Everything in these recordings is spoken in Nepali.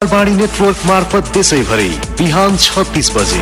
बाणी नेटवर्क मार्फत देशैभरि बिहान छत्तिस बजे।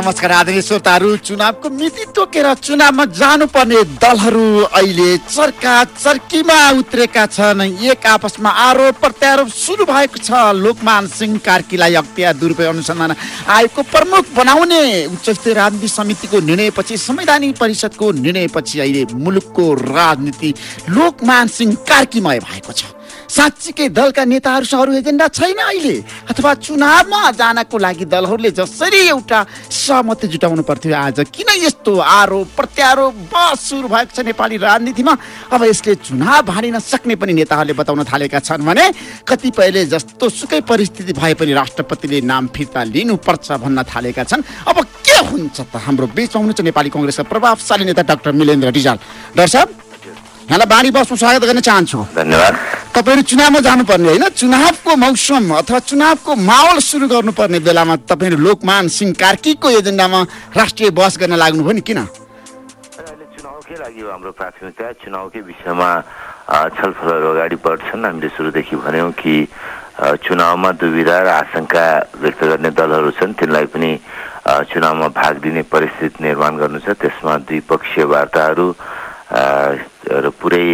नमस्कार आदरणीय श्रोताहरू चुनावको मिति तोकेर चुनावमा जानुपर्ने दलहरू अहिले चर्का चर्कीमा उत्रेका छन्। एक आपसमा आरोप प्रत्यारोप सुरु भएको छ। लोकमान सिंह कार्कीलाई अख्तियार दुरुपयोग अनुसन्धान आयोगको प्रमुख बनाउने उच्चस्तरीय राजनीति समितिको निर्णयपछि संवैधानिक परिषदको निर्णयपछि अहिले मुलुकको राजनीति लोकमान सिंह कार्कीमय भएको छ। साँच्चीकै दलका नेताहरूसँग अरू एजेन्डा छैन अहिले। अथवा चुनावमा जानको लागि दलहरूले जसरी एउटा सहमति जुटाउनु पर्थ्यो आज। किन यस्तो आरोप प्रत्यारोप बस सुरु भएको छ नेपाली राजनीतिमा? अब यसले चुनाव भाँडिन सक्ने पनि नेताहरूले बताउन थालेका छन् भने कतिपयले जस्तो सुकै परिस्थिति भए पनि राष्ट्रपतिले नाम फिर्ता लिनुपर्छ भन्न थालेका छन्। अब के हुन्छ त? हाम्रो बिचमा हुनुहुन्छ नेपाली कङ्ग्रेसका प्रभावशाली नेता डाक्टर मिलेन्द्र रिजाल डाक्टर साहब यहाँलाई बाणी बसमा स्वागत गर्न चाहन्छु। धन्यवाद। तपाईँहरू चुनावमा जानुपर्ने होइन चुनावको मौसम अथवा चुनावको माहौल सुरु गर्नुपर्ने बेलामा तपाईँहरू लोकमान सिंह कार्कीको एजेन्डामा राष्ट्रिय बहस गर्न लाग्नुभयो नि किन? चुनावकै लागि हाम्रो प्राथमिकता चुनावकै विषयमा छलफलहरू अगाडि बढ्छन्। हामीले सुरुदेखि भन्यौँ कि चुनावमा दुविधा र आशंका व्यक्त गर्ने दलहरू छन्। तिनलाई पनि चुनावमा भाग दिने परिस्थिति निर्माण गर्नु छ। त्यसमा द्विपक्षीय वार्ताहरू र पुरै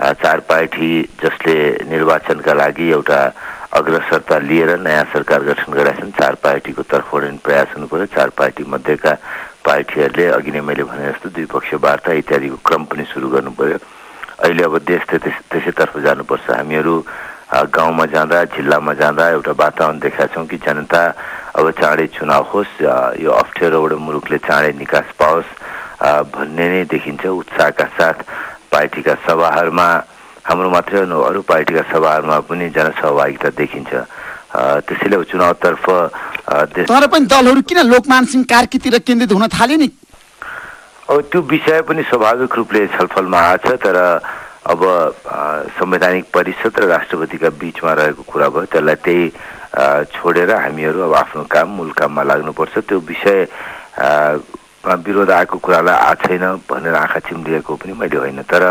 चार पार्टी जसले निर्वाचनका लागि एउटा अग्रसरता लिएर नयाँ सरकार गठन गरेका छन् चार पार्टीको तर्फबाट पनि प्रयास हुनु पर्यो चार पार्टी मध्येका पार्टीहरूले अघि नै मैले भने जस्तो द्विपक्षीय वार्ता इत्यादिको क्रम पनि सुरु गर्नु पर्यो अहिले अब देश त्यस त्यसैतर्फ जानुपर्छ। हामीहरू गाउँमा जाँदा जिल्लामा जाँदा एउटा वातावरण देखाएको छौँ कि जनता अब चाँडै चुनाव होस् यो अप्ठ्यारोबाट मुलुकले चाँडै निकास पाओस् भन्ने नै देखिन्छ। उत्साहका साथ पार्टीका सभाहरूमा हाम्रो मात्रै होइन अरू पार्टीका सभाहरूमा पनि जनसहभागिता देखिन्छ। त्यसैले अब चुनावतर्फ तर पनि दलहरू किन लोकमान सिंह कार्कीतिर केन्द्रित हुन थाले नि? अब त्यो विषय पनि स्वाभाविक रूपले छलफलमा आएको छ तर अब संवैधानिक परिषद र राष्ट्रपतिका बिचमा रहेको कुरा भयो त्यसलाई त्यही छोडेर हामीहरू अब आफ्नो काम मूल काममा लाग्नुपर्छ। त्यो विषय विरोध आएको कुरालाई आएको छैन भनेर आँखा चिम्लिएको पनि मैले होइन तर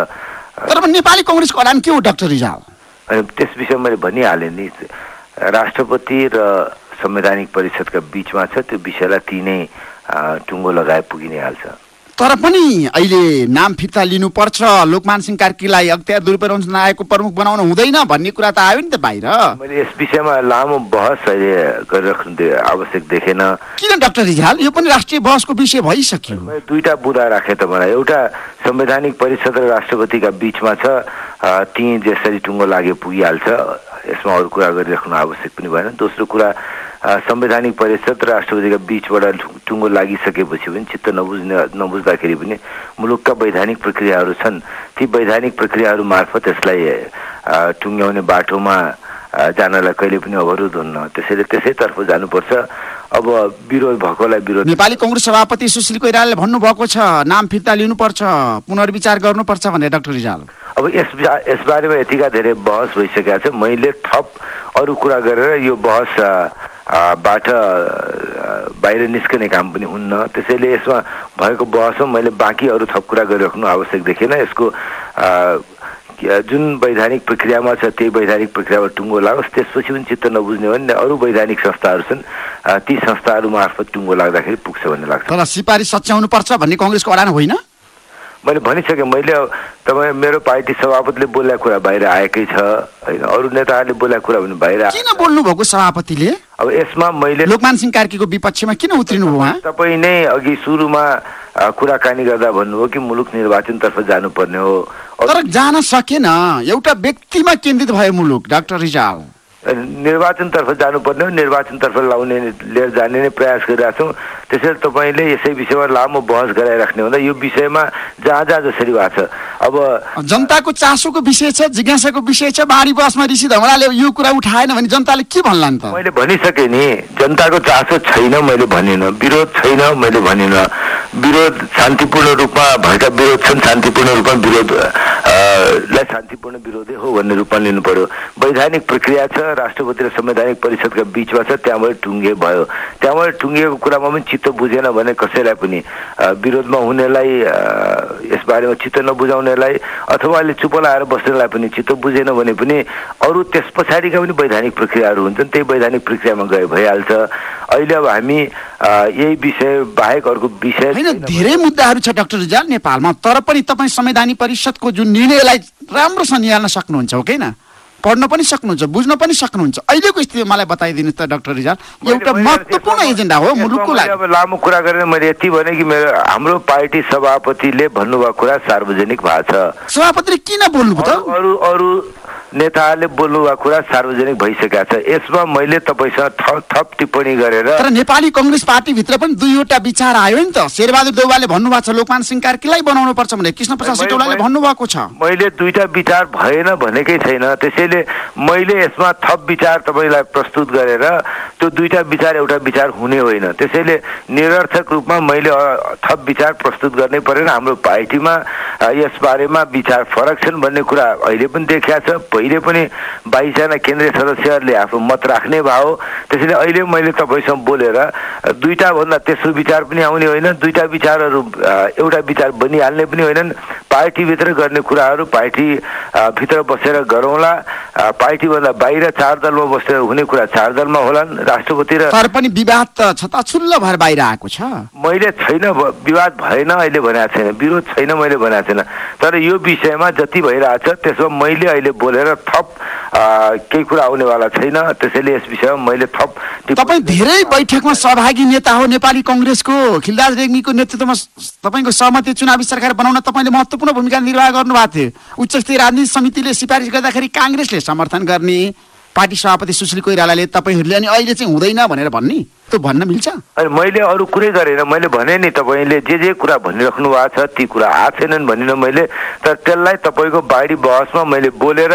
तर पनि नेपाली कङ्ग्रेसको अडान के हो डाक्टर रिजाल? त्यस विषयमा मैले भनिहालेँ नि राष्ट्रपति र संवैधानिक परिषदका बिचमा छ त्यो विषयलाई ती नै अ, टुङ्गो लगाए पुगि नै हाल्छ तर पनि अहिले नाम फिर्ता लिनुपर्छ। लोकमान सिंह कार्कीलाई अख्तियार दुरुपयोग आयोगको प्रमुख बनाउन हुँदैन भन्ने कुरा त आयो नि त बाहिर। मैले यस विषयमा लामो बहस अहिले गरिराख्नु आवश्यक देखेन। किन डाक्टर रिजाल यो पनि राष्ट्रिय बहसको विषय भइसक्यो। मैले दुईटा बुदा राखेँ तपाईँलाई एउटा संवैधानिक परिषद र राष्ट्रपतिका बिचमा छ। ती जसरी टुङ्गो लागे पुगिहाल्छ। यसमा अरू कुरा गरिराख्नु आवश्यक पनि भएन। दोस्रो कुरा संवैधानिक परिषद र राष्ट्रपतिका बिचबाट टुङ्गो लागिसकेपछि पनि चित्त नबुझ्ने नबुझ्दाखेरि पनि मुलुकका वैधानिक प्रक्रियाहरू छन्। ती वैधानिक प्रक्रियाहरू मार्फत यसलाई टुङ्ग्याउने बाटोमा जानलाई कहिले पनि अवरोध हुन्न त्यसैले त्यसैतर्फ जानुपर्छ। अब विरोध भएकोलाई विरोध नेपाली कङ्ग्रेस सभापति सुशील कोइरालाले भन्नुभएको छ नाम फिर्ता लिनुपर्छ पुनर्विचार गर्नुपर्छ भनेर डाक्टर रिजाल। अब यस यसबारेमा यतिका धेरै बहस भइसकेका छ। मैले थप अरू कुरा गरेर यो बहस बाट बाहिर निस्कने काम पनि हुन्न। त्यसैले यसमा भएको बहसमा मैले बाँकी अरू थप कुरा गरिराख्नु आवश्यक देखेन। यसको जुन वैधानिक प्रक्रियामा छ त्यही वैधानिक प्रक्रियामा टुङ्गो लागोस् त्यसपछि पनि चित्त नबुझ्ने हो भने अरू वैधानिक संस्थाहरू छन् ती संस्थाहरू मार्फत टुङ्गो लाग्दाखेरि पुग्छ भन्ने लाग्छ। तर सिपारी सच्याउनुपर्छ भन्ने कङ्ग्रेसको अडान होइन? मैले भनिसकेँ मैले तपाईँ मेरो पार्टी सभापतिले बोलेको कुरा बाहिर आएकै छ होइन? अरू नेताहरूले बोलेको कुरा पनि बाहिर किन बोल्नु भएको सभापतिले? अब यसमा मैले लोकमान सिंह कार्कीको विपक्षमा किन उत्रिनु भयो तपाईँ नै अघि सुरुमा कुराकानी गर्दा भन्नुभयो कि मुलुक निर्वाचनतर्फ जानुपर्ने हो। तर जान सकेन। एउटा व्यक्तिमा केन्द्रित भयो मुलुक डाक्टर रिजाल। निर्वाचनतर्फ जानुपर्ने हो निर्वाचनतर्फ लाउने लिएर जाने नै प्रयास गरिरहेको छौँ त्यसैले तपाईँले यसै विषयमा लामो बहस गराइराख्ने हुँदा यो विषयमा जहाँ जहाँ जसरी भएको छ। अब जनताको चासोको विषय छ जिज्ञासाको विषय छ बाढी बसमा ऋषि धमलाले यो कुरा उठाएन भने जनताले के भन्ला नि त? मैले भनिसकेँ नि जनताको चासो छैन मैले भनिनँ विरोध छैन मैले भनिनँ। विरोध शान्तिपूर्ण रूपमा भएका विरोध छन् शान्तिपूर्ण रूपमा विरोध अ, लाई शान्तिपूर्ण विरोधै हो भन्ने रूपमा लिनु पर्यो वैधानिक प्रक्रिया छ राष्ट्रपति र संवैधानिक परिषदका बिचमा छ त्यहाँबाट टुङ्गे भयो। त्यहाँबाट टुङ्गिएको कुरामा पनि चित्त बुझेन भने कसैलाई पनि विरोधमा हुनेलाई यसबारेमा चित्त नबुझाउनेलाई अथवा अहिले चुप लाएर बस्नेलाई पनि चित्त बुझेन भने पनि अरू त्यस पछाडिका पनि वैधानिक प्रक्रियाहरू हुन्छन् त्यही वैधानिक प्रक्रियामा गए भइहाल्छ। अहिले अब हामी यही विषय बाहेक अर्को विषय होइन धेरै मुद्दाहरू छ डाक्टर रिजाल नेपालमा। तर पनि तपाईँ संवैधानिक परिषदको जुन निर्णयलाई राम्रोसँग निहाल्न सक्नुहुन्छ हो किन पढ्न पनि सक्नुहुन्छ बुझ्न पनि सक्नुहुन्छ। अहिलेको स्थिति मलाई बताइदिनुहोस् त डाक्टर रिजाल एउटा महत्त्वपूर्ण एजेन्डा हो मुलुकको मैले लागि अब लामो कुरा गरेर मैले यति भने कि मेरो हाम्रो पार्टी सभापतिले भन्नुभएको कुरा सार्वजनिक भएको छ। सभापतिले किन बोल्नुभयो त? अरू अरू नेताहरूले बोल्नुभएको कुरा सार्वजनिक भइसकेका छ। यसमा मैले तपाईँसँग थप थप टिप्पणी गरेर तर नेपाली कङ्ग्रेस पार्टीभित्र पनि दुईवटा विचार आयो नि त। शेरबहादुर देउवाले भन्नुभएको छ लोकमान सिंह कार्कीलाई बनाउनु पर्छ? भने कृष्ण प्रसाद सिटौलाले भन्नुभएको छ। मैले दुईटा विचार भएन भनेकै छैन। त्यसैले मैले यसमा थप विचार तपाईँलाई प्रस्तुत गरेर त्यो दुईटा विचार एउटा विचार हुने होइन। त्यसैले निरर्थक रूपमा मैले थप विचार प्रस्तुत गर्नै परेन। हाम्रो पार्टीमा यसबारेमा विचार फरक छन् भन्ने कुरा अहिले पनि देखिया छ। पहिले पनि बाइसजना केन्द्रीय सदस्यहरूले आफ्नो मत राख्ने भाव त्यसैले अहिले मैले तपाईँसँग बोलेर अ, दुईटा भन्दा तेस्रो विचार पनि आउने होइन। दुईटा विचारहरू एउटा विचार बनिहाल्ने पनि होइनन्। पार्टीभित्र गर्ने कुराहरू पार्टी अ, भित्र बसेर गरौँला। पार्टीभन्दा बाहिर चार दलमा बसेर हुने कुरा चार दलमा होलान्। राष्ट्रपति र तर पनि विवाद त छताछुल्ल भएर बाहिर आएको छ। मैले छैन विवाद भएन अहिले भनेको छैन विरोध छैन मैले भनेको छैन। तर यो विषयमा जति भइरहेछ त्यसमा मैले अहिले बोलेर थप केही कुरा आउनेवाला छैन। त्यसैले यस विषयमा मैले थप तपाईँ धेरै बैठकमा सहभागी नेता हो नेपाली कङ्ग्रेसको। खिलराज रेग्मीको नेतृत्वमा तपाईँको सहमति चुनावी सरकार बनाउन तपाईँले महत्त्वपूर्ण भूमिका निर्वाह गर्नुभएको थियो। उच्च स्तरीय राजनीतिक समितिले सिफारिस गर्दाखेरि काङ्ग्रेसले समर्थन गर्ने पार्टी सभापति सुशील कोइरालाले तपाईँहरूले अनि अहिले चाहिँ हुँदैन भनेर भन्ने? त्यो भन्न मिल्छ? अनि मैले अरू कुरै गरेन। मैले भने नि तपाईँले जे जे कुरा भनिराख्नु भएको छ ती कुरा आएको छैनन् भनिनँ मैले। तर त्यसलाई तपाईँको बाढी बहसमा मैले बोलेर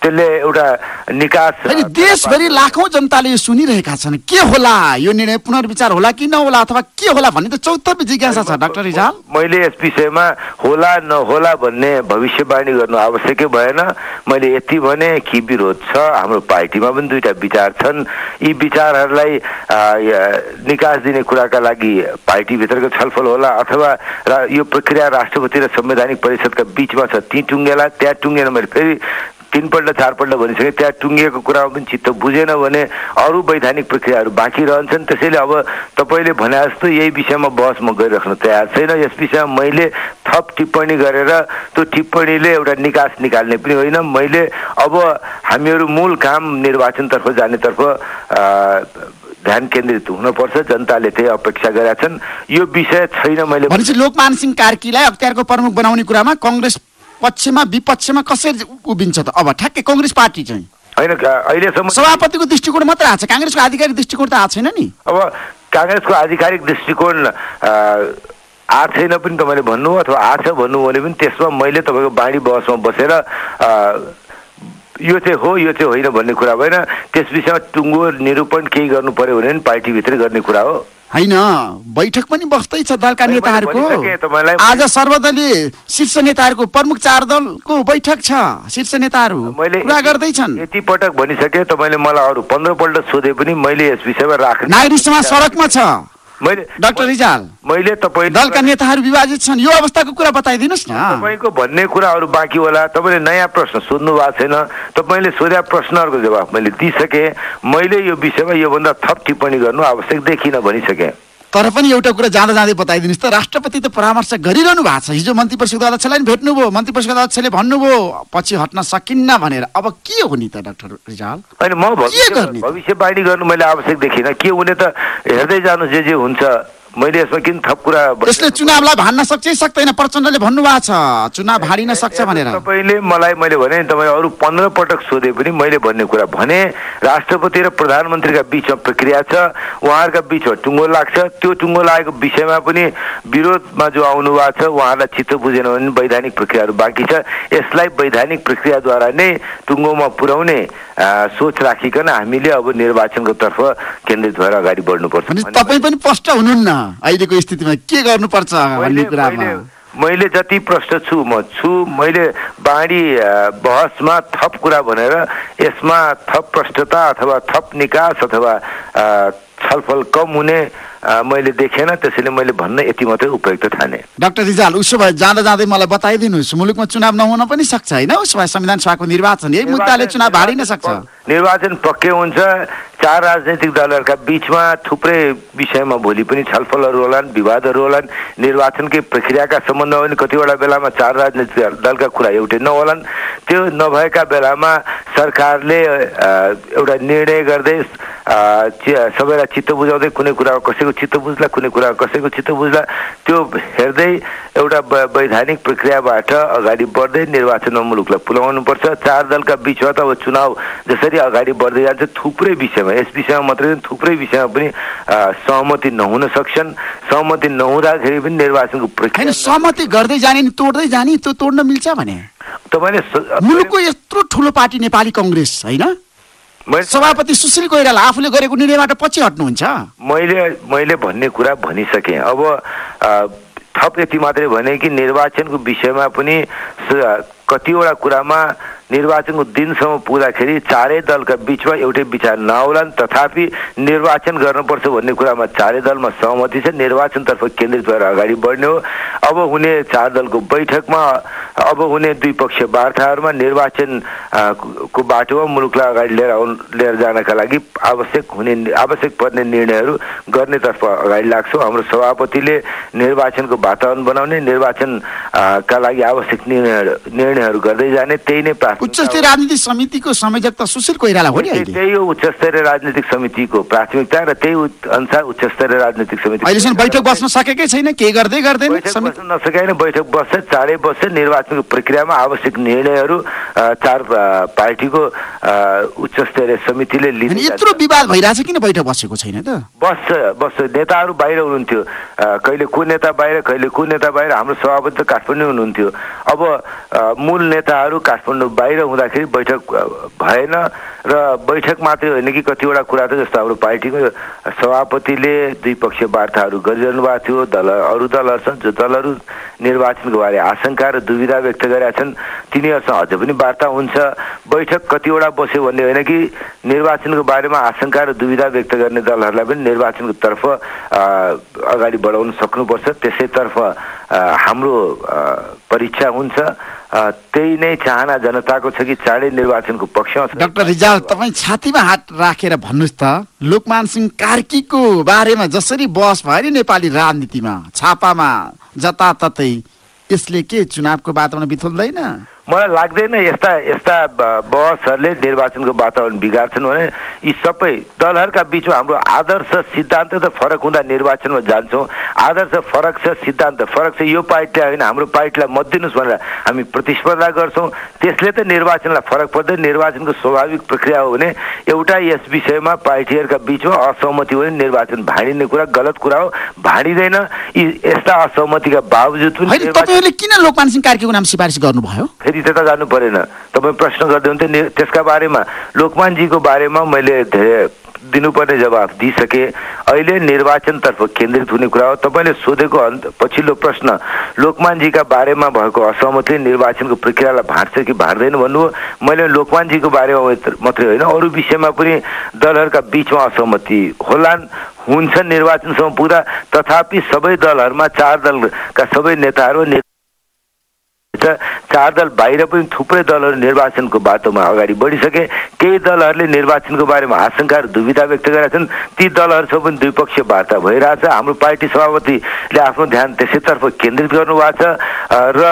त्यसले एउटा निकास देशभरि लाखौँ जनताले यो सुनिरहेका छन्। के होला? यो निर्णय पुनर्विचार होला कि नहोला अथवा के होला भन्ने त चौतर्फी जिज्ञासा छ डाक्टर रिजाल। मैले यस विषयमा होला नहोला भन्ने भविष्यवाणी गर्नु आवश्यकै भएन। मैले यति भने कि विरोध छ। हाम्रो पार्टीमा पनि दुईटा विचार छन्। यी विचारहरूलाई निकास दिने कुराका लागि पार्टीभित्रको छलफल होला अथवा यो प्रक्रिया राष्ट्रपति र संवैधानिक परिषदका बिचमा छ। ती टुङ्गेला त्यहाँ टुङ्गेन मैले फेरि तिनपल्ट चारपल्ट भनिसकेँ त्यहाँ टुङ्गिएको कुरामा पनि चित्त बुझेन भने अरू वैधानिक प्रक्रियाहरू बाँकी रहन्छन्। त्यसैले अब तपाईँले भने जस्तो यही विषयमा बहस म गरिराख्न तयार छैन। यस विषयमा मैले थप टिप्पणी गरेर त्यो टिप्पणीले एउटा निकास निकाल्ने पनि होइन। मैले अब हामीहरू मूल काम निर्वाचनतर्फ जानेतर्फ ध्यान केन्द्रित हुनपर्छ। जनताले त्यही अपेक्षा गरेका छन्। यो विषय छैन मैले भनेपछि लोकमान सिंह कार्कीलाई अख्तियारको प्रमुख बनाउने कुरामा कङ्ग्रेस पक्षमा विपक्षमा कसरी उभिन्छ त? अब ठ्याक्कै कङ्ग्रेस पार्टी चाहिँ। होइन अहिलेसम्म सभापतिको दृष्टिकोण मात्र आएको छ। काङ्ग्रेसको आधिकारिक दृष्टिकोण त आएको छैन नि। अब काङ्ग्रेसको आधिकारिक दृष्टिकोण आएको छैन पनि तपाईँले भन्नु अथवा आएको छ भन्नु भने पनि त्यसमा मैले तपाईँको बाढी बहसमा बसेर यो चाहिँ हो यो चाहिँ होइन भन्ने कुरा भएन। त्यस विषयमा टुङ्गो निरूपण केही गर्नु पर्यो भने पनि पार्टीभित्रै गर्ने कुरा हो। होइन बैठक पनि बस्दैछ दलका नेताहरूको। आज सर्वदलीय शीर्ष नेताहरूको प्रमुख चार दलको बैठक छ शीर्ष नेताहरू। कुरा गर्दैछन्। यति पटक भनिसकेँ तपाईँले मलाई अरू पन्ध्रपल्ट सोधे पनि मैले यस विषयमा राख्ने नागरिक समाज सडकमा छ। मैले डाक्टर रिजाल। मैले तपाईँ दलका नेताहरू विभाजित छन्। यो अवस्थाको कुरा बताइदिनुहोस् न। तपाईँको भन्ने कुराहरू बाँकी होला। तपाईँले नयाँ प्रश्न सोध्नु भएको छैन। तपाईँले सोधेका प्रश्नहरूको जवाब मैले दिइसकेँ। मैले यो विषयमा योभन्दा थप टिप्पणी गर्नु आवश्यक देखिनँ भनिसकेँ। तर पनि एउटा कुरा जाँदा जाँदै बताइदिनुहोस् त राष्ट्रपति त परामर्श गरिरहनु भएको छ। हिजो मन्त्री परिषदको अध्यक्षलाई पनि भेट्नुभयो। मन्त्री परिषदको अध्यक्षले भन्नुभयो पछि हट्न सकिन्न भनेर। अब के हो नि त डाक्टर रिजाल? होइन म? भविष्यवाणी गर्नु मैले आवश्यक देखिनँ। के हुने त? हेर्दै जानु जे जे हुन्छ। मैले यसमा किन थप कुरा यसले चुनावलाई भान्न सक्छ सक्दैन प्रचण्डले भन्नुभएको छ। चुनाव हारिन सक्छ भनेर। तपाईँले मलाई मैले भने नि तपाईँ अरू पन्ध्र पटक सोधे पनि मैले भन्ने कुरा भने राष्ट्रपति र प्रधानमन्त्रीका बिचमा प्रक्रिया छ उहाँहरूका बिचमा टुङ्गो लाग्छ। त्यो टुङ्गो लागेको विषयमा पनि विरोधमा जो आउनु भएको छ उहाँहरूलाई चित्त बुझेन भने वैधानिक प्रक्रियाहरू बाँकी छ। यसलाई वैधानिक प्रक्रियाद्वारा नै टुङ्गोमा पुर्याउने सोच राखिकन हामीले अब निर्वाचनको तर्फ केन्द्रित भएर अगाडि बढ्नुपर्छ तपाईँ पनि प्रष्ट हुनुहुन्न। अहिलेको स्थितिमा के गर्नुपर्छ भन्ने कुरामा मैले- जति प्रश्न छु म छु। मैले अ, बहसमा थप कुरा भनेर यसमा थप प्रष्टता अथवा थप निकास अथवा छलफल कम हुने मैले देखेन त्यसैले मैले भन्न यति मात्रै उपयुक्त ठाने। डाक्टर रिजाल उसो भए जाँदा जाँदै मलाई बताइदिनुहोस्। मुलुकमा चुनाव नहुन पनि सक्छ होइन? उसो भए संविधान सभाको निर्वाचन यही मुद्दाले चुनाव हारिन सक्छ। निर्वाचन पक्कै हुन्छ। चार राजनैतिक दलहरूका बिचमा थुप्रै विषयमा भोलि पनि छलफलहरू होलान् विवादहरू होलान्। निर्वाचनकै प्रक्रियाका सम्बन्धमा पनि कतिवटा बेलामा चार राजनैतिक दलका कुरा एउटै नहोलान्। त्यो नभएका बेलामा सरकारले एउटा निर्णय गर्दै सबैलाई चित्त बुझाउँदै कुनै कुरा कसैको चित्त बुझ्ला कुनै कुरा कसैको चित्त बुझ्ला त्यो हेर्दै एउटा वैधानिक प्रक्रियाबाट अगाडि बढ्दै निर्वाचनमा मुलुकलाई पुर्याउनुपर्छ चार दलका बिचमा त अब चुनाव जसरी अगाडि बढ्दै जान्छ थुप्रै विषयमा। यस विषयमा मात्रै थुप्रै विषयमा पनि सहमति नहुन सक्छन्। सहमति नहुँदाखेरि पनि निर्वाचनको प्रक्रिया सहमति गर्दै जाने नि तोड्दै जाने त्यो तोड्न मिल्छ भने? तपाईँले मुलुकको यत्रो ठुलो पार्टी नेपाली कङ्ग्रेस होइन? सभापति सुशील कोइराला आफूले गरेको निर्णयबाट पछि हट्नुहुन्छ? मैले मैले भन्ने कुरा भनिसकेँ। अब थप यति मात्रै भने कि निर्वाचनको विषयमा पनि कतिवटा कुरामा निर्वाचनको दिनसम्म पुग्दाखेरि चारै दलका बिचमा एउटै विचार नआउलान् तथापि निर्वाचन गर्नुपर्छ भन्ने कुरामा चारै दलमा सहमति छ। निर्वाचनतर्फ केन्द्रित भएर अगाडि बढ्ने हो। अब हुने चार दलको बैठकमा अब हुने द्विपक्षीय वार्ताहरूमा निर्वाचन अ, को- को बाटोमा मुलुकलाई अगाडि लिएर आउन लिएर जानका लागि आवश्यक हुने आवश्यक पर्ने निर्णयहरू गर्नेतर्फ अगाडि लाग्छौँ। हाम्रो सभापतिले निर्वाचनको वातावरण बनाउने निर्वाचन अ, का लागि आवश्यक निर्णय निर्णयहरू गर्दै जाने त्यही नै उच्च प्राथमिकता स्तरीय राजनीतिक समितिको संयोजक त सुशील कोइराला हो नि त्यही हो उच्च स्तरीय राजनीतिक समितिको प्राथमिकता र त्यही अनुसार उच्च स्तरीय राजनीतिक समिति अहिलेसम्म बैठक बस्न सकेकै छैन के गर्दै गर्दैन बस्न नसकेन बैठक बस्छ चाँडै बस्छ निर्वाचनको प्रक्रियामा आवश्यक निर्णयहरू चार पार्टीको अ, उच्च स्तरीय समितिले लिने यत्रो विवाद भइरहेछ किन बैठक बसेको छैन त बस्छ बस्छ नेताहरू बाहिर हुनुहुन्थ्यो कहिले को नेता बाहिर कहिले को नेता बाहिर हाम्रो सभापति त काठमाडौँ हुनुहुन्थ्यो अब मूल नेताहरू काठमाडौँ बाहिर हुँदाखेरि बैठक भएन र बैठक मात्रै होइन कि कतिवटा कुरा त जस्तो हाम्रो पार्टीको सभापतिले द्विपक्षीय वार्ताहरू गरिरहनु भएको थियो दल अरू दलहरू छन् जो दलहरू निर्वाचनको बारे आशंका र दुविधा व्यक्त गरेका छन् तिनीहरूसँग अझै पनि वार्ता हुन्छ। बैठक कतिवटा बस्यो भन्ने होइन कि निर्वाचनको बारेमा आशंका र दुविधा व्यक्त गर्ने दलहरूलाई पनि निर्वाचनको तर्फ अगाडि बढाउन सक्नुपर्छ। त्यसैतर्फ हाम्रो परीक्षा हुन्छ त्यही नै चाहना जनताको छ कि चाँडै निर्वाचनको पक्षमा छ। डाक्टर रिजाल तपाईँ छातीमा हात राखेर भन्नुहोस् त लोकमान सिंह कार्कीको बारेमा जसरी बहस भयो नि नेपाली राजनीतिमा छापामा जताततै यसले के चुनावको वातावरण बिथोल्दैन मलाई लाग्दैन यस्ता यस्ता बहसहरूले निर्वाचनको वातावरण बिगार्छन् भने यी सबै दलहरूका बिचमा हाम्रो आदर्श सिद्धान्त त फरक हुँदा निर्वाचनमा जान्छौँ। आदर्श फरक छ सिद्धान्त फरक छ यो पार्टीलाई होइन हाम्रो पार्टीलाई मत दिनुहोस् भनेर हामी प्रतिस्पर्धा गर्छौँ। त्यसले त निर्वाचनलाई फरक पर्दैन निर्वाचनको स्वाभाविक प्रक्रिया हो भने एउटा यस विषयमा पार्टीहरूका बिचमा असहमति हो भने निर्वाचन भाँडिने कुरा गलत कुरा हो भाँडिँदैन। यी यस्ता असहमतिका बावजुद पनि किन लोकमान सिंह कार्कीको नाम सिफारिस गर्नुभयो? फेरि त्यता जानु परेन। तपाईँ प्रश्न गर्दै हुन्थ्यो त्यसका बारेमा। लोकमानजीको बारेमा मैले धेरै दिनुपर्ने जवाफ दिइसकेँ। अहिले निर्वाचनतर्फ केन्द्रित हुने कुरा हो। तपाईँले सोधेको अन्त पछिल्लो प्रश्न लोकमानजीका बारेमा भएको असहमतिले निर्वाचनको प्रक्रियालाई भाँट्छ कि भाँट्दैन भन्नुभयो? मैले लोकमानजीको बारेमा मात्र- मात्रै होइन अरू विषयमा पनि दलहरूका बिचमा असहमति होलान् हुन्छन् निर्वाचनसम्म पुग्दा तथापि सबै दलहरूमा चार दलका सबै नेताहरू छ चार दल बाहिर पनि थुप्रै दलहरू निर्वाचनको बाटोमा अगाडि बढिसके। केही दलहरूले निर्वाचनको बारेमा आशंका र दुविधा व्यक्त गरेका छन् ती दलहरूसँग पनि द्विपक्षीय वार्ता भइरहेछ। हाम्रो पार्टी सभापतिले आफ्नो ध्यान त्यसैतर्फ केन्द्रित गर्नुभएको छ। र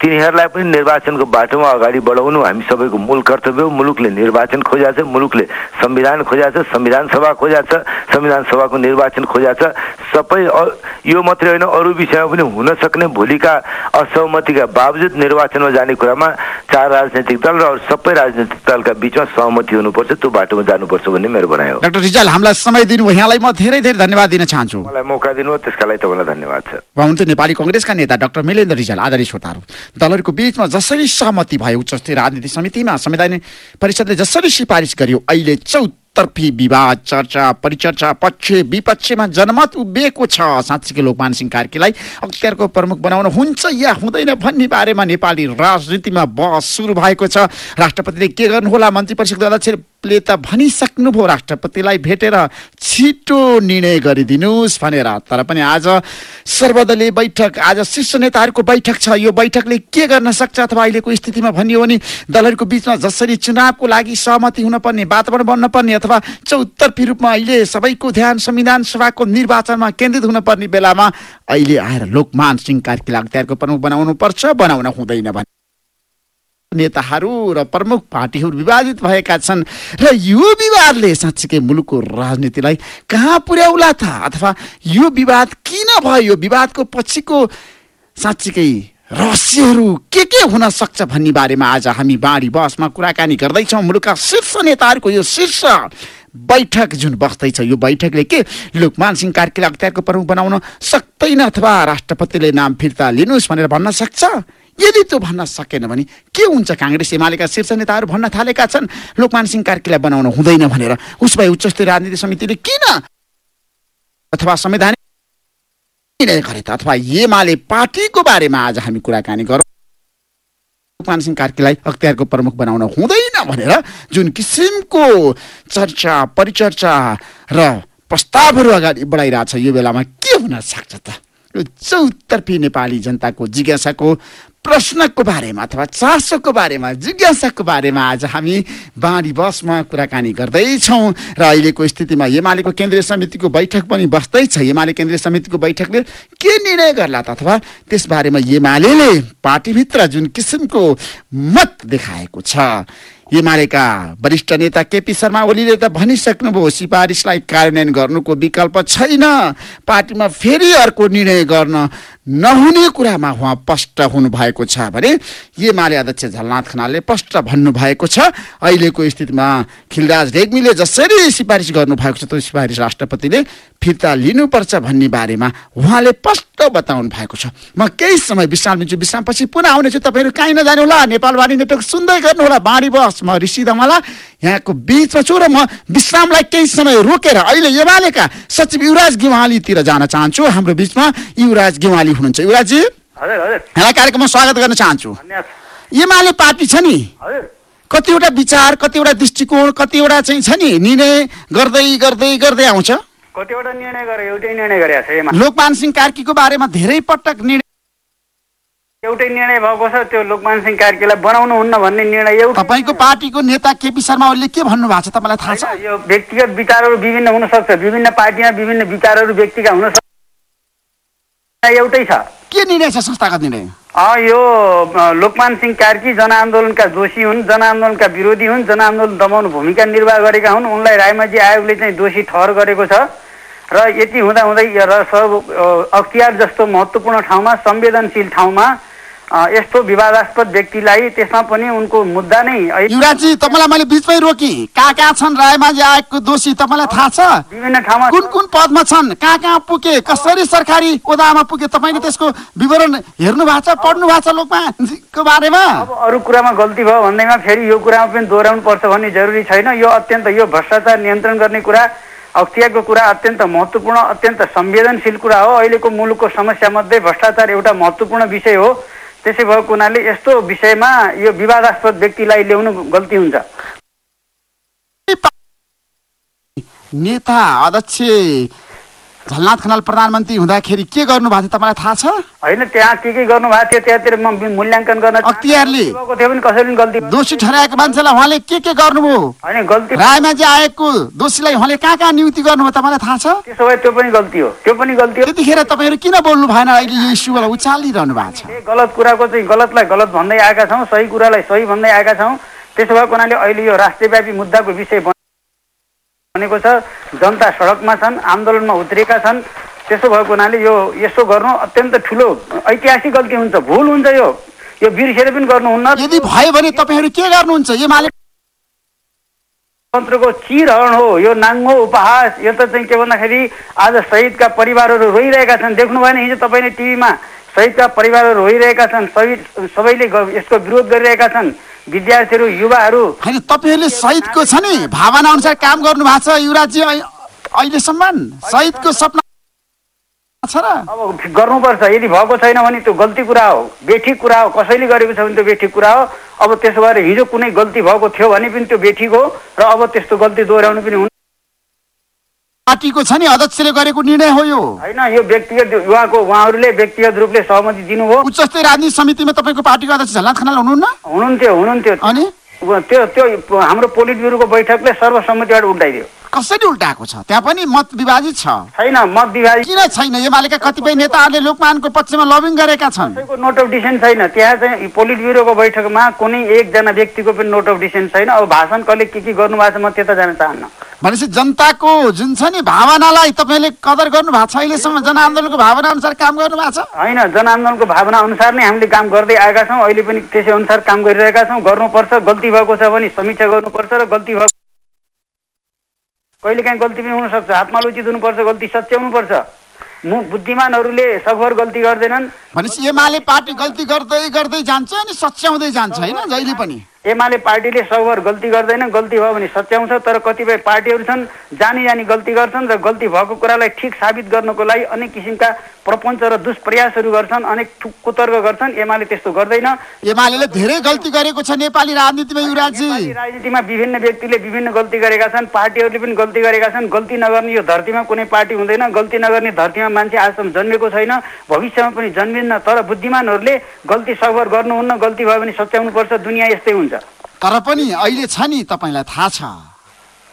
तिनीहरूलाई पनि निर्वाचनको बाटोमा अगाडि बढाउनु हामी सबैको मूल कर्तव्य हो। मुलुकले निर्वाचन खोजेको छ मुलुकले संविधान खोजेको छ संविधान सभा खोजेको छ संविधान सभाको निर्वाचन खोजेको छ। सबै यो मात्रै होइन अरू विषयमा पनि हुन सक्ने भोलिका असहमतिका बावजुद निर्वाचनमा जाने कुरामा चार राजनैतिक दल र अरू सबै राजनैतिक दलका बिचमा सहमति हुनुपर्छ त्यो बाटोमा जानुपर्छ भन्ने मेरो भनाइ हो। डाक्टर रिजाल हामीलाई समय दिनुभयो यहाँलाई म धेरै धेरै धन्यवाद दिन चाहन्छु। मलाई मौका दिनुभयो त्यसका लागि तपाईँलाई धन्यवाद छ। नेपाली कङ्ग्रेसका नेता डाक्टर मिलेन्द्र रिजाल आदरणीय श्रोताहरू। दलहरूको बिचमा जसरी सहमति भयो उच्च स्तरीय राजनीति समितिमा संवैधानिक परिषदले जसरी सिफारिस गर्यो अहिले चौ चौतर्फी विवाद चर्चा परिचर्चा पक्ष विपक्षमा जनमत उभिएको छ। साँच्चीकै लोकमान सिंह कार्कीलाई अख्तियारको प्रमुख बनाउन हुन्छ या हुँदैन भन्ने बारेमा नेपाली राजनीतिमा बहस सुरु भएको छ। राष्ट्रपतिले के गर्नुहोला? मन्त्री परिषदको अध्यक्षले त भनिसक्नुभयो राष्ट्रपतिलाई भेटेर छिटो निर्णय गरिदिनुहोस् भनेर। तर पनि आज सर्वदलीय बैठक आज शीर्ष नेताहरूको बैठक छ। यो बैठकले के गर्न सक्छ अथवा अहिलेको स्थितिमा भनियो भने दलहरूको बिचमा जसरी चुनावको लागि सहमति हुनपर्ने वातावरण बन्न पर्ने अथवा चौतर्फी रूपमा अहिले सबैको ध्यान संविधान सभाको निर्वाचनमा केन्द्रित हुनुपर्ने बेलामा अहिले आएर लोकमान सिंह कार्कीलाई अख्तियारको प्रमुख बनाउनु पर्छ बनाउन हुँदैन भने। नेताहरू र प्रमुख पार्टीहरू विवादित भएका छन् र यो विवादले साँच्चीकै मुलुकको राजनीतिलाई कहाँ पुर्याउला त अथवा यो विवाद किन भयो? यो विवादको पछिको साँच्चीकै रहस्यहरू के के हुन सक्छ भन्ने बारेमा आज हामी बाढी बसमा कुराकानी गर्दैछौँ। मुलुकका शीर्ष नेताहरूको यो शीर्ष बैठक जुन बस्दैछ यो बैठकले के? लोकमान सिंह कार्कीलाई अख्तियारको प्रमुख बनाउन सक्दैन अथवा राष्ट्रपतिले नाम फिर्ता लिनुहोस् भनेर भन्न सक्छ? यदि त्यो भन्न सकेन भने के हुन्छ? काङ्ग्रेस एमालेका शीर्ष नेताहरू भन्न थालेका छन्? लोकमान सिंह कार्कीलाई बनाउन हुँदैन भनेर। उस भए उच्चस्तरीय राजनीति समितिले किन अथवा संवैधानिक गरे त अथवा एमाले पार्टीको बारेमा आज हामी कुराकानी गरौँ। लोकमान सिंह कार्कीलाई अख्तियारको प्रमुख बनाउन हुँदैन भनेर जुन किसिमको चर्चा परिचर्चा र प्रस्तावहरू अगाडि बढाइरहेछ यो बेलामा के हुन सक्छ त? यो चौतर्फी नेपाली जनताको जिज्ञासाको प्रश्नको बारेमा अथवा चासोको बारेमा जिज्ञासाको बारेमा आज हामी बाँडी बसमा कुराकानी गर्दैछौँ र अहिलेको स्थितिमा एमालेको केन्द्रीय समितिको बैठक पनि बस्दैछ। एमाले केन्द्रीय समितिको बैठकले के निर्णय गर्ला त अथवा त्यसबारेमा एमाले पार्टीभित्र जुन किसिमको मत देखाएको छ। एमालेका वरिष्ठ नेता केपी शर्मा ओलीले त भनिसक्नुभयो सिफारिसलाई कार्यान्वयन गर्नुको विकल्प छैन। पार्टीमा फेरि अर्को निर्णय गर्न नहुने कुरामा उहाँ स्पष्ट हुनुभएको छ भने एमाले अध्यक्ष झलनाथ खनालले स्पष्ट भन्नुभएको छ। अहिलेको स्थितिमा खिलराज रेग्मीले जसरी सिफारिस गर्नुभएको छ त्यो सिफारिस राष्ट्रपतिले फिर्ता लिनुपर्छ भन्ने बारेमा उहाँले स्पष्ट बताउनु भएको छ। म केही समय विश्राम लिन्छु विश्रामपछि पुनः आउनेछु। तपाईँहरू कहीँ नजानु होला नेपालवाणी नेटवर्क सुन्दै गर्नुहोला। बाँडी बस म ऋषि धमाला यहाँको बिचमा छु र म विश्रामलाई केही समय रोकेर अहिले एमालेका सचिव युवराज गिवालीतिर जान चाहन्छु। हाम्रो बिचमा युवराज गिवाली हुनुहुन्छ। युवराजी यहाँलाई कार्यक्रममा स्वागत गर्न चाहन्छु। एमाले पार्टी छ नि? कतिवटा विचार कतिवटा दृष्टिकोण कतिवटा चाहिँ छ नि? निर्णय गर्दै गर्दै गर्दै आउँछ। कतिवटा निर्णय निर्णय गरेको छ लोकमान सिंह कार्कीको बारेमा धेरै पटक निर्णय एउटै निर्णय भएको छ त्यो लोकमान सिंह कार्कीलाई बनाउनु हुन्न भन्ने निर्णय एउटा तपाईँको पार्टीको नेता केपी शर्मा ओलीले के भन्नुभएको छ तपाईँलाई थाहा छ? यो व्यक्तिगत विचारहरू विभिन्न हुन सक्छ विभिन्न पार्टीमा विभिन्न विचारहरू व्यक्तिका हुन सक्छ एउटै छ। के निर्णय छ संस्थागत निर्णय? यो लोकमान सिंह कार्की जनआन्दोलनका दोषी हुन् जनआन्दोलनका विरोधी हुन् जनआन्दोलन दमाउनु भूमिका निर्वाह गरेका हुन्। उनलाई रायमाझी आयोगले चाहिँ दोषी ठहर गरेको छ। र यति हुँदा हुँदै र सब अ, अख्तियार जस्तो महत्त्वपूर्ण ठाउँमा संवेदनशील ठाउँमा यस्तो विवादास्पद व्यक्तिलाई त्यसमा पनि उनको मुद्दा नै युवराजी तपाईँलाई मैले बिचमै रोकी। कहाँ कहाँ छन् रायमाझी आयोगको दोषी? तपाईँलाई थाहा छ? विभिन्न ठाउँमा कुन कुन पदमा छन्? कहाँ कहाँ पुगे? कसरी सरकारी ओदामा पुगे? तपाईँले त्यसको विवरण हेर्नु भएको छ पढ्नु भएको छ लोकमानको बारेमा? अब अरू कुरामा गल्ती भयो भन्दैमा फेरि यो कुरामा पनि दोहोऱ्याउनु पर्छ भन्ने जरुरी छैन। यो अत्यन्त यो भ्रष्टाचार नियन्त्रण गर्ने कुरा अख्तियारको कुरा अत्यन्त महत्त्वपूर्ण अत्यन्त संवेदनशील कुरा हो। अहिलेको मुलुकको समस्या मध्ये भ्रष्टाचार एउटा महत्त्वपूर्ण विषय हो। त्यसै भएको हुनाले यस्तो विषयमा यो विवादास्पद व्यक्तिलाई ल्याउनु गल्ती हुन्छ। नेता अध्यक्ष झलनाथ खनाल प्रधानमन्त्री हुँदाखेरि के गर्नुभएको थियो तपाईँलाई थाहा छ? होइन त्यहाँ के के गर्नुभएको थियो त्यहाँतिर म मूल्याङ्कन गर्न। अख्तियारले कसैले गल्ती दोषी ठहराएको मान्छेलाई उहाँले के के गर्नुभयो? होइन गल्ती रायमाझी आयोगको दोषीलाई उहाँले कहाँ कहाँ नियुक्ति गर्नुभयो तपाईँलाई थाहा छ? त्यसो भए त्यो पनि गल्ती हो। त्यो पनि गल्ती हो। त्यतिखेर तपाईँहरू किन बोल्नु भएन? अहिले यो इस्युलाई उचालिरहनु भएको छ। गलत कुराको चाहिँ गलतलाई गलत भन्दै आएका छौँ सही कुरालाई सही भन्दै आएका छौँ। त्यसो भएको हुनाले अहिले यो राष्ट्रव्यापी मुद्दाको विषय बनेको छ जनता सडकमा छन् आन्दोलनमा उत्रिएका छन्। त्यसो भएको हुनाले यो यसो गर्नु अत्यन्त ठुलो ऐतिहासिक गल्ती हुन्छ। भुल हुन्छ यो। यो बिर्सेर पनि गर्नुहुन्न। यदि भयो भने तपाईँहरू के गर्नुहुन्छ? एमाले तन्त्रको चिरहरण हो। यो नाङ्गो उपहास। यो त चाहिँ के भन्दाखेरि आज शहीदका परिवारहरू रोइरहेका छन्। देख्नु भएन हिजो तपाईँले टिभीमा शहीदका परिवारहरू रोइरहेका छन्। शहीद सबैले यसको विरोध गरिरहेका छन्। विद्यार्थीहरू युवाहरू। होइन तपाईँहरूले शहीदको छ नि। भावना अनुसार काम गर्नु भएको छ युवराजी अहि- अहिलेसम्म शहीदको सपना छ र। अब गर्नुपर्छ। यदि भएको छैन भने त्यो गल्ती कुरा हो। बेठिक कुरा हो। कसैले गरेको छ भने त्यो बेठिक कुरा हो। अब त्यसो भएर हिजो कुनै गल्ती भएको थियो भने पनि त्यो बेठिक र अब त्यस्तो गल्ती दोहोऱ्याउनु पनि हुन्न पार्टीको छ नि अध्यक्षले गरेको निर्णय हो यो। होइन यो व्यक्तिगत उहाँको उहाँहरूले व्यक्तिगत रूपले सहमति दिनुभयो। उच्च स्तरीय राजनीति समितिमा तपाईँको पार्टीको अध्यक्ष झलनाथ खनाल हुनुहुन्न? हुनुहुन्थ्यो हुनुहुन्थ्यो। अनि? त्यो त्यो हाम्रो पोलिट ब्युरोको बैठकले सर्वसम्मतिबाट उल्टाइदियो। कसरी उल्टाएको छ? त्यहाँ पनि मत विभाजित छ। छैन मत विभाजित किन छैन? एमालेका कतिपय नेताहरूले लोकमानको पक्षमा लबिङ गरेका छन्। नोट अफ डिसेन्ट छैन। त्यहाँ चाहिँ पोलिट ब्युरोको बैठकमा कुनै एकजना व्यक्तिको पनि नोट अफ डिसेन्ट छैन। अब भाषण कसले के के गर्नुभएको छ म त्यता जान चाहन्न। भनेपछि जनताको जुन छ नि भावनालाई तपाईँले कदर गर्नु भएको छ अहिलेसम्म जनआन्दोलनको भावना अनुसार काम गर्नु भएको छ? होइन जनआन्दोलनको भावना अनुसार नै हामीले काम गर्दै आएका छौँ। अहिले पनि त्यसै अनुसार काम गरिरहेका छौँ। गर्नुपर्छ गल्ती भएको छ भने समीक्षा गर्नुपर्छ र गल्ती भएको कहिलेकाहीँ गल्ती पनि हुनसक्छ। हातमा उचित हुनुपर्छ गल्ती सच्याउनुपर्छ बुद्धिमानहरूले सकभर गल्ती गर्दैनन्। भनेपछि एमाले पार्टी गल्ती गर्दै गर्दै जान्छ अनि सच्याउँदै जान्छ होइन? जहिले पनि। एमाले पार्टीले सकभर गल्ती गर्दैन गल्ती भयो भने सच्याउँछ तर कतिपय पार्टीहरू छन् जानी जानी गल्ती गर्छन् र गल्ती भएको कुरालाई ठिक साबित गर्नको लागि अनेक किसिमका प्रपञ्च र दुष्प्रयासहरू गर्छन् अनेक कुतर्क गर्छन्। एमाले त्यस्तो गर्दैन। एमाले धेरै गल्ती गरेको छ नेपाली राजनीतिमा युवराजी राजनीतिमा विभिन्न व्यक्तिले विभिन्न गल्ती गरेका छन् पार्टीहरूले पनि गल्ती गरेका छन्। गल्ती नगर्ने यो धरतीमा कुनै पार्टी हुँदैन गल्ती नगर्ने धरतीमा मान्छे आजसम्म जन्मेको छैन। भविष्यमा पनि जन्मिन्न तर बुद्धिमानहरूले गल्ती सबर गर्नुहुन्न गल्ती भयो भने सच्याउनुपर्छ दुनियाँ यस्तै हुन्छ। तर पनि अहिले छ नि तपाईँलाई थाहा छ।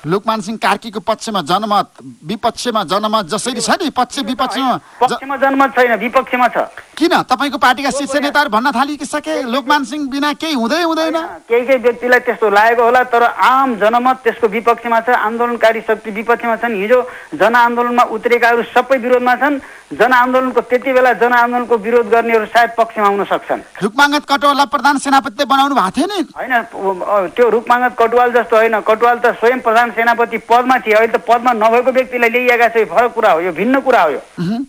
लोकमान सिंह कार्कीको पक्षमा जनमत विपक्षमा जनमत जसरी छ नि पक्ष विपक्षमा पक्षमा जनमत छैन विपक्षमा छ। किन? तपाईँको पार्टीका शीर्ष नेताहरू भन्न थालिसके लोकमान सिंह बिना केही हुँदै हुँदैन। केही केही व्यक्तिलाई त्यस्तो लागेको होला तर आम जनमत त्यसको विपक्षमा छ आन्दोलनकारी शक्ति विपक्षमा छन्। हिजो जनआन्दोलनमा उत्रेकाहरू सबै विरोधमा छन्। जनआन्दोलनको त्यति बेला जनआन्दोलनको विरोध गर्नेहरू सायद पक्षमा आउन सक्छन्। रुकमाङ्गत कटोरलाई प्रधान सेनापति बनाउनु भएको थियो नि। होइन त्यो रूपमागत कटुवाल जस्तो होइन। कटुवाल त स्वयं प्रधान सेनापति पदमा थिए अहिले त पदमा नभएको व्यक्तिलाई ल्याइएका छ यो फरक कुरा हो यो भिन्न कुरा हो यो। उहुँ।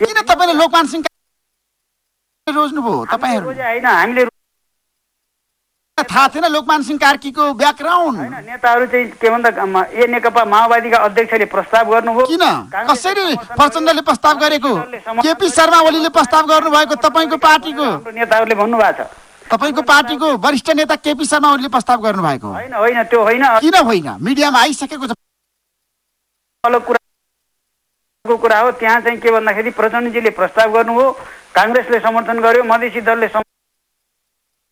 किन तपाईँले लोकमान सिंह कार्की रोज्नुभयो तपाईँहरू? रोजे होइन हामीले थाहा थिएन लोकमान सिंह कार्कीको ब्याकग्राउन्ड। होइन नेताहरू चाहिँ के भन्दा ए नेकपा माओवादीका अध्यक्षले प्रस्ताव गर्नुभयो। किन? काङ्ग्रेसले कसरी समर्थन प्रचण्डले प्रस्ताव गरेको? केपी शर्मा ओलीले प्रस्ताव गर्नुभएको तपाईँको पार्टीको? नेताहरूले भन्नुभएको छ। तपाईँको पार्टीको वरिष्ठ नेता केपी शर्मा ओलीले प्रस्ताव गर्नुभएको होइन होइन त्यो होइन। किन होइन? मिडियामा आइसकेको छ कुरा हो। त्यहाँ चाहिँ के भन्दाखेरि प्रचण्डजीले प्रस्ताव गर्नुभयो काङ्ग्रेसले समर्थन गर्यो। मधेसी दलले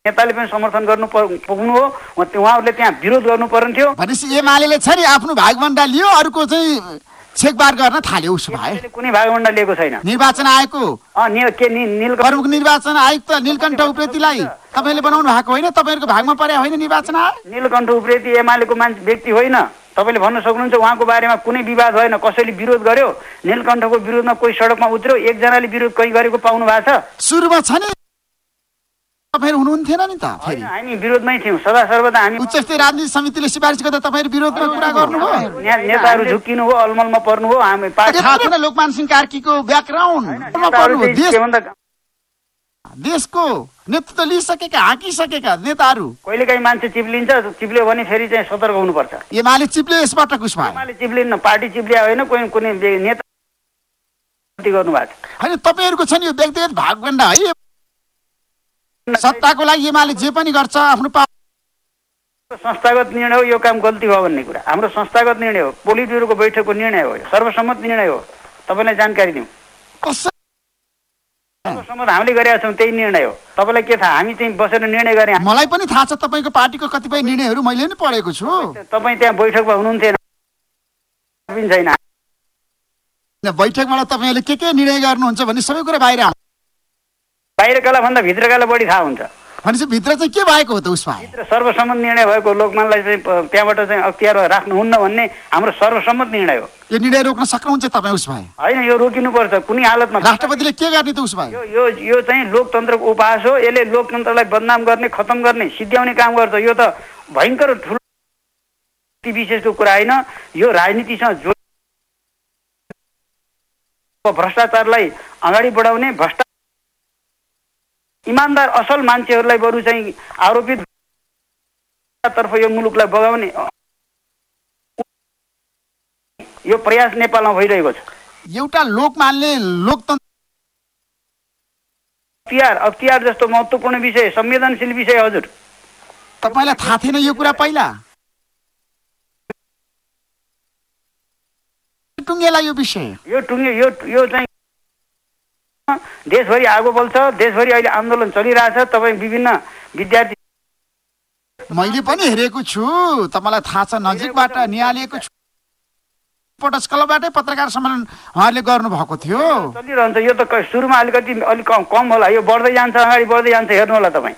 नेताले पनि समर्थन गर्नु पुग्नु हो। उहाँ- उहाँहरूले त्यहाँ विरोध गर्नु पर्ने थियो। भनेपछि एमाले छ नि आफ्नो भागभन्डा लियो। अरूको चाहिँ छेकबार गर्न थाल्यो उसो भए। कुनै भागभन्डा लिएको छैन। निर्वाचन आएको प्रमुख निर्वाचन आयुक्त नीलकण्ठ उप्रेतीलाई तपाईँले बनाउनु भएको होइन? तपाईँहरूको भागमा परे होइन निर्वाचन आयोग? नीलकण्ठ उप्रेती एमालेको मान्छे व्यक्ति होइन। तपाईँले भन्न सक्नुहुन्छ उहाँको बारेमा कुनै विवाद भएन कसैले विरोध गर्यो? नीलकण्ठको विरोधमा कोही सडकमा उत्र्यो एकजनाले विरोध कोही गरेको पाउनु भएको छ? सुरुमा छ नि। तपाईँहरू हुनुहुन्थेन नि त। फेरि। हामी विरोधमै थियौँ। सदा सर्वदा हामी उच्च स्तरीय राजनीति समितिले सिफारिस गर्दा तपाईँहरू विरोधमा कुरा गर्नुभयो? नेताहरू झुक्किनु हो अलमलमा पर्नु हो हामी थाहा लोकमान सिंह कार्कीको ब्याकग्राउन्ड देशको नेतृत्व लिइसकेका हाँकिसकेका नेताहरू। कहिलेकाहीँ मान्छे चिप्लिन्छ चिप्ल्यो भने फेरि चाहिँ सतर्क हुनुपर्छ। एमाले चिप्ले यसबाट कुछ भयो एमाले चिप्लिन्न पार्टी चिप्लिया होइन कुनै कुनै नेता गल्ती गर्नु भएको छ होइन तपाईँहरूको छ नि यो व्यक्तिगत भागभन्डा है सत्ताको लागि एमाले जे पनि गर्छ आफ्नो संस्थागत निर्णय हो यो काम गल्ती भयो भन्ने कुरा। हाम्रो संस्थागत निर्णय हो पोलिट ब्युरोको बैठकको निर्णय हो यो सर्वसम्मत निर्णय हो। तपाईँलाई जानकारी दिउँ। सर्वसम्मत हामीले गरेका छौँ त्यही निर्णय हो। तपाईँलाई के थाहा? हामी चाहिँ बसेर निर्णय गरे मलाई पनि थाहा छ तपाईँको पार्टीको कतिपय निर्णयहरू मैले नि पढेको छु। तपाईँ त्यहाँ बैठकमा हुनुहुन्थेन। पनि छैन बैठकबाट तपाईँहरूले के के निर्णय गर्नुहुन्छ भन्ने सबै कुरा बाहिर बाहिरकालाई भन्दा भित्रकालाई बढी थाहा हुन्छ। भनेपछि भित्र चाहिँ के भएको हो त उसमा? भित्र सर्वसम्मत निर्णय भएको लोकमानलाई चाहिँ त्यहाँबाट चाहिँ अख्तियार राख्नुहुन्न भन्ने हाम्रो सर्वसम्मत निर्णय हो। यो निर्णय रोक्न सक्नुहुन्छ तपाईँ उस भए होइन यो रोकिनुपर्छ। कुनै हालतमा राष्ट्रपतिले के गर्ने त उस भए यो यो यो चाहिँ लोकतन्त्रको उपहास हो। यसले लोकतन्त्रलाई बदनाम गर्ने खतम गर्ने सिद्ध्याउने काम गर्छ। यो त भयङ्कर ठुलो विशेषको कुरा होइन। यो राजनीतिसँग जो भ्रष्टाचारलाई अगाडि बढाउने भ्रष्टा इमान्दार असल मान्छेहरूलाई बरु चाहिँ आरोपित तर्फ यो मुलुकलाई बगाउने यो प्रयास नेपालमा भइरहेको छ। एउटा लोकमानले लोकतन्त्र तिहार अब तिहार जस्तो महत्त्वपूर्ण विषय संवेदनशील विषय हजुर। तपाईँलाई थाहा थिएन यो कुरा पहिला? टुङ्गेला यो विषय। यो टुङ्गे यो यो चाहिँ देशभरि आगो बल्छ देशभरि अहिले आन्दोलन चलिरहेछ तपाईँ विभिन्न विद्यार्थी मैले पनि हेरेको छु। तपाईँलाई थाहा छ नजिकबाट निहालिएको छु। पटस क्लबबाटै पत्रकार सम्मेलन उहाँहरूले गर्नुभएको थियो। चलिरहन्छ। यो त सुरुमा अलिकति अलिक कम कम होला। यो बढ्दै जान्छ अगाडि बढ्दै जान्छ। हेर्नु होला तपाईँ।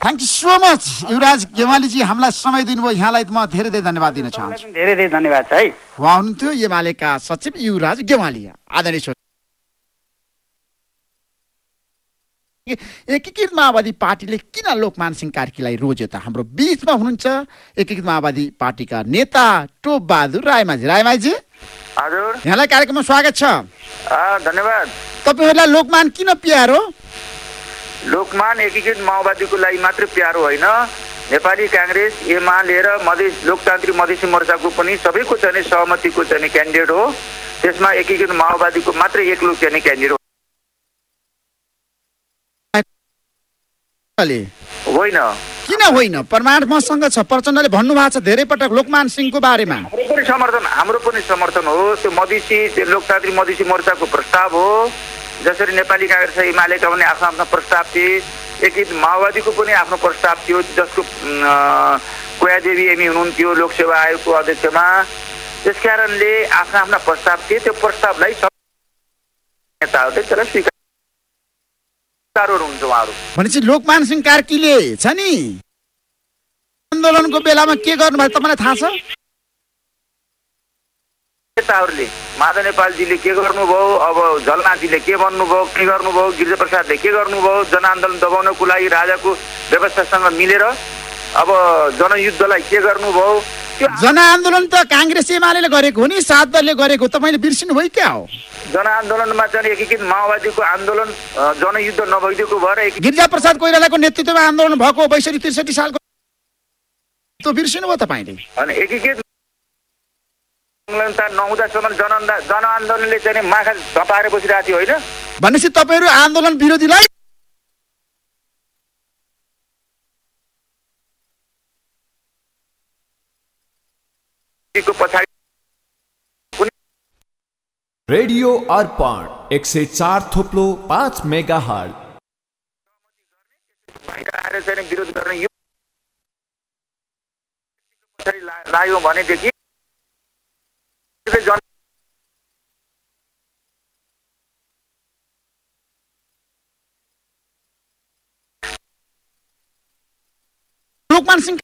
Thank you so much Yuvraj गेवालीजी। हामीलाई समय दिनुभयो। यहाँलाई म धेरै धेरै धन्यवाद दिन चाहन्छु। धेरै धेरै धन्यवाद छ है। उहाँ हुनुहुन्थ्यो। एमालेका सचिव युवराज गेवाली आदरणीय एकीकृत माओवादी पार्टीले किन लोकमान सिंह कार्कीलाई रोज्यो त हाम्रो बिचमा हुनुहुन्छ एकीकृत माओवादी पार्टीका नेता टोप बहादुर रायमाझी। रायमाझी? हजुर। यहाँलाई कार्यक्रममा स्वागत छ। धन्यवाद। तपाईँहरूलाई लोकमान किन प्यारो? लोकमान एकीकृत माओवादीको लागि मात्रै प्यारो होइन। नेपाली काङ्ग्रेस एमाले र मधेस लोकतान्त्रिक मधेसी मोर्चाको पनि सबैको चाहिँ सहमतिको चाहिँ क्यान्डिडेट हो। त्यसमा एकीकृत माओवादीको मात्रै एक्लो चाहिँ नि क्यान्डिडेट हो होइन। किन होइन? प्रमाण मसँग छ। प्रचण्डले भन्नुभएको छ धेरै पटक लोकमान सिंहको बारेमा। हाम्रो पनि समर्थन हाम्रो पनि समर्थन हो। त्यो मधेसी लोकतान्त्रिक मधेसी मोर्चाको प्रस्ताव हो। जसरी नेपाली काङ्ग्रेस र एमालेका पनि आफ्नो आफ्नो प्रस्ताव थिए। एकीकृत माओवादीको पनि आफ्नो प्रस्ताव थियो जसको कोयादेवी एमी हुनुहुन्थ्यो लोकसेवा आयोगको अध्यक्षमा। त्यस कारणले आफ्ना आफ्ना प्रस्ताव थिए। त्यो प्रस्तावलाई नेताहरूले त्यसलाई स्वीकार भनेपछि लोकमान सिंह कार्कीले छ नि। आन्दोलनको बेलामा के गर्नुभयो तपाईँलाई थाहा छ। नेताहरूले माधव नेपालजीले के गर्नुभयो? अब झलनाथजीले के भन्नुभयो? के गर्नुभयो? गिरिजाप्रसादले के गर्नुभयो? जनआन्दोलन दबाउनको लागि राजाको व्यवस्थासँग मिलेर अब जनयुद्धलाई के गर्नुभयो? जनआन्दोलन त काङ्ग्रेस एमाले गरेको हो नि सात दलले गरेको तपाईँले बिर्सिनु भयो क्या हो? जनआन्दोलनमा चाहिँ एकीकृत माओवादीको आन्दोलन जनयुद्ध नभइदिएको भएर गिरिजा प्रसाद कोइरालाको नेतृत्वमा आन्दोलन भएको बैसठी त्रिसठी सालको त्यो बिर्सिनु भयो तपाईँले। एकीकृत नहुँदासम्म जन जनआन्दोलनले चाहिँ माखा धपाएर बसिरहेको थियो होइन? भनेपछि तपाईँहरू आन्दोलन विरोधीलाई रेडियो अर्पण एक सय चार थोप्लो पाँच मेगा हल विरोध गर्ने यो भनेदेखि लोकमान सिंह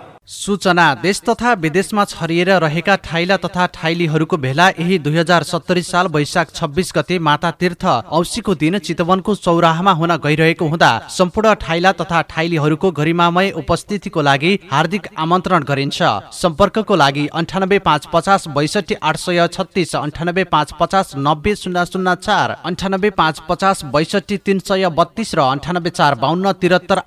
सूचना देश तथा विदेशमा छरिएर रहेका ठाइला तथा ठाइलीहरूको भेला यही दुई हजार सत्तरी साल वैशाख छब्बिस गते माता तीर्थ औसीको दिन चितवनको चौराहामा हुन गइरहेको हुँदा सम्पूर्ण ठाइला तथा ठाइलीहरूको गरिमामय उपस्थितिको लागि हार्दिक आमन्त्रण गरिन्छ। सम्पर्कको लागि अन्ठानब्बे पाँच पचास बैसठी आठ सय छत्तिस अन्ठानब्बे पाँच पचास नब्बे शून्य शून्य चार अन्ठानब्बे पाँच पचास बैसठी तिन सय बत्तिस र अन्ठानब्बे चार बाहन्न तिहत्तर